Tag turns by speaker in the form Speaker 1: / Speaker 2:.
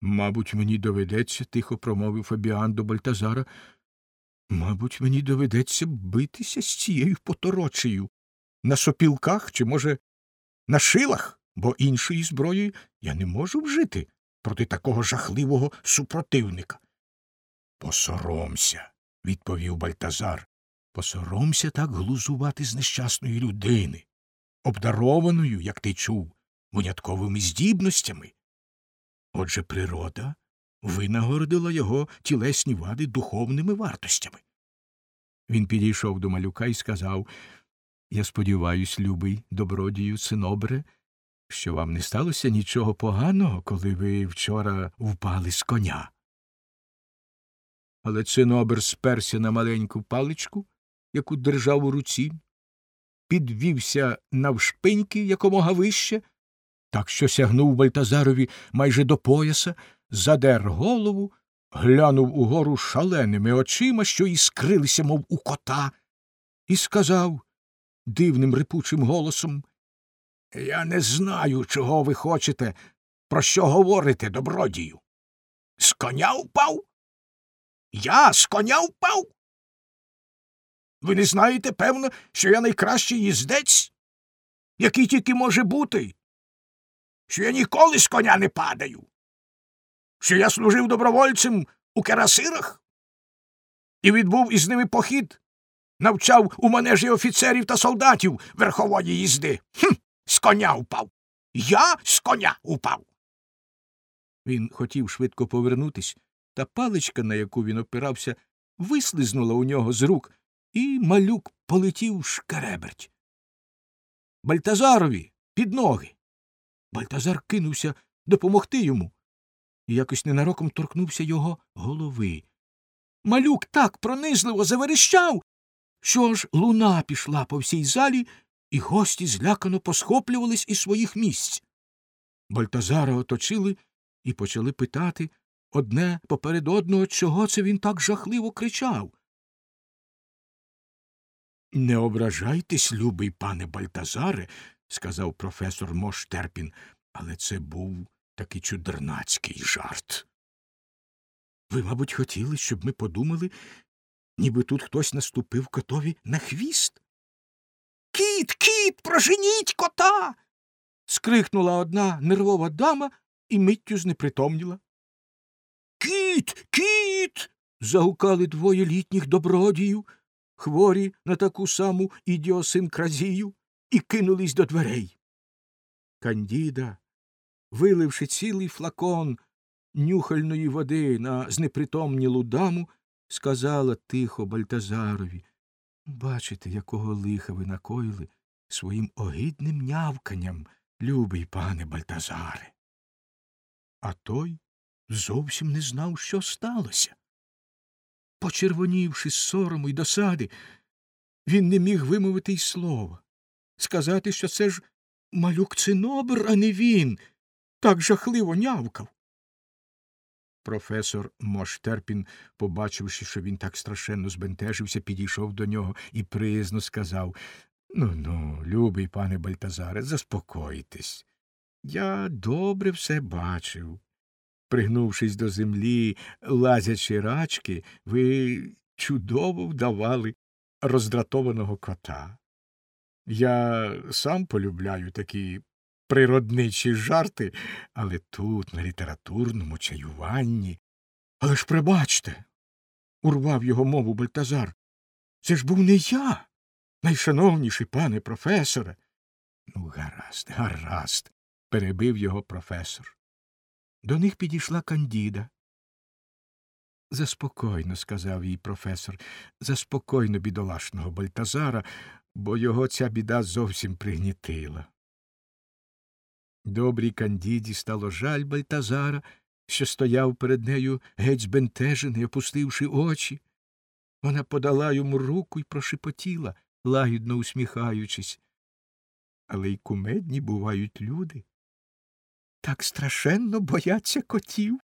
Speaker 1: Мабуть, мені доведеться, тихо промовив Фабіан до Бальтазара. Мабуть, мені доведеться битися з цією поторочею. На сопілках чи, може, на шилах, бо іншої зброї я не можу вжити проти такого жахливого супротивника. Посоромся, відповів Бальтазар. Посоромся так глузувати з нещасної людини, обдарованою, як ти чув, винятковими здібностями. Отже, природа винагородила його тілесні вади духовними вартостями. Він підійшов до малюка і сказав Я сподіваюсь, любий добродію синобре, що вам не сталося нічого поганого, коли ви вчора впали з коня. Але цинобер сперся на маленьку паличку, яку держав у руці, підвівся навшпиньки якомога вище, так що сягнув Бальтазарові майже до пояса, задер голову, глянув угору шаленими очима, що іскрилися, мов у кота, і сказав дивним рипучим голосом Я не знаю, чого ви хочете, про що говорите, добродію. З коня впав? Я з коня впав? Ви не знаєте, певно, що я найкращий їздець, який тільки може бути, що я ніколи з коня не падаю, що я служив добровольцем у керасирах і відбув із ними похід, навчав у манежі офіцерів та солдатів верхової їзди. Хм, з коня впав. Я з коня упав. Він хотів швидко повернутись, та паличка, на яку він опирався, вислизнула у нього з рук, і малюк полетів шкереберть. Бальтазарові під ноги. Бальтазар кинувся допомогти йому і якось ненароком торкнувся його голови. Малюк так пронизливо заверещав, що ж луна пішла по всій залі, і гості злякано посхоплювались із своїх місць. Бальтазара оточили і почали питати одне поперед одного, чого це він так жахливо кричав. Не ображайтесь, любий пане Бальтазаре, сказав професор Моштерпін, але це був такий чудернацький жарт. Ви, мабуть, хотіли, щоб ми подумали, ніби тут хтось наступив котові на хвіст? Кіт, кіт, проженіть кота. скрикнула одна нервова дама і миттю знепритомніла. Кіт, кіт. загукали двоє літніх добродіїв, хворі на таку саму ідіосинкразію, і кинулись до дверей. Кандіда, виливши цілий флакон нюхальної води на знепритомнілу даму, сказала тихо Бальтазарові Бачите, якого лиха ви накоїли своїм огидним нявканням, любий пане Бальтазаре. А той зовсім не знав, що сталося. Почервонівши з сорому й досади, він не міг вимовити й слова, сказати, що це ж малюк цинобр, а не він, так жахливо нявкав. Професор Моштерпін, побачивши, що він так страшенно збентежився, підійшов до нього і приязно сказав Ну, ну, любий пане Бальтазаре, заспокойтесь. Я добре все бачив. Пригнувшись до землі, лазячи рачки, ви чудово вдавали роздратованого кота. Я сам полюбляю такі природничі жарти, але тут, на літературному чаюванні. Але ж прибачте, урвав його мову Бальтазар. Це ж був не я, найшановніший пане професоре. Ну, гаразд, гаразд, перебив його професор. До них підійшла Кандіда. Заспокойно, сказав їй професор, заспокойно бідолашного Бальтазара, бо його ця біда зовсім пригнітила. Добрій Кандіді стало жаль Бальтазара, що стояв перед нею геть збентежений, опустивши очі. Вона подала йому руку і прошепотіла, лагідно усміхаючись. Але й кумедні бувають люди. Так страшенно бояться котів.